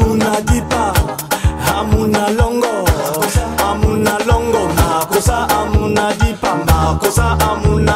amuna dipa amuna longo amuna longo makosa amuna dipa makosa Amuna.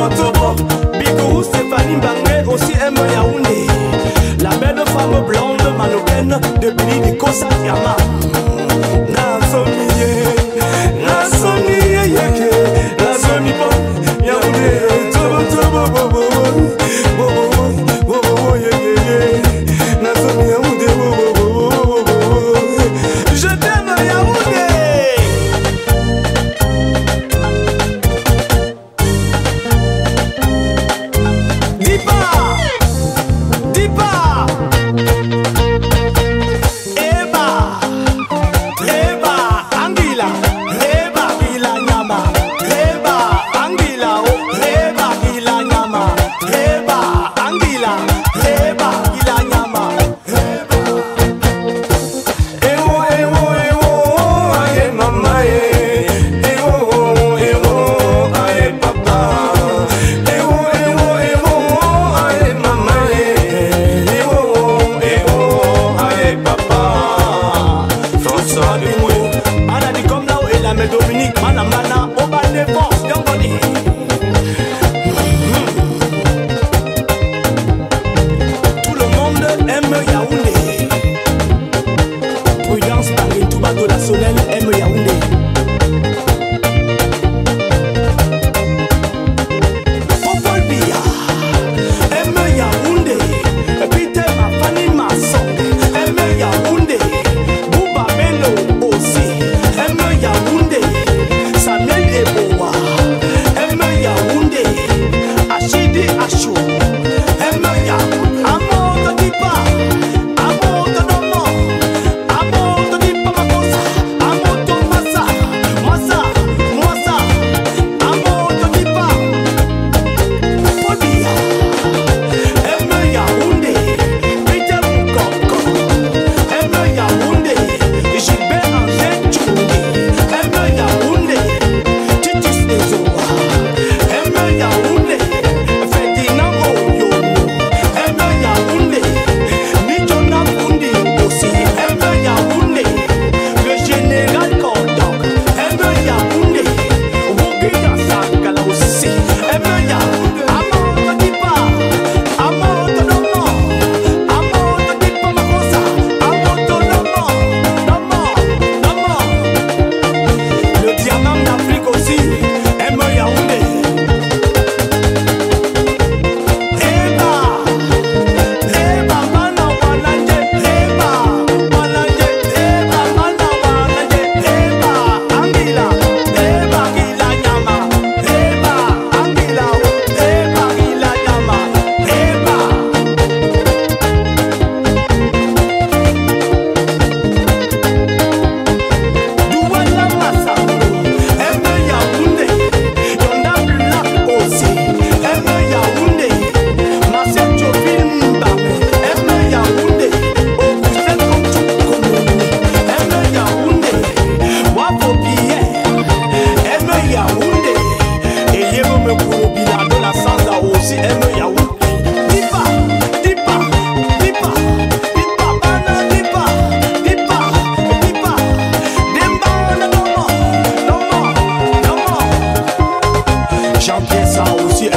Motobo, Bigou, Stéphanie Mbangé, aussi M. Yaoundé. La belle femme blonde, manocaine de Billy Kosa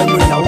Hombre,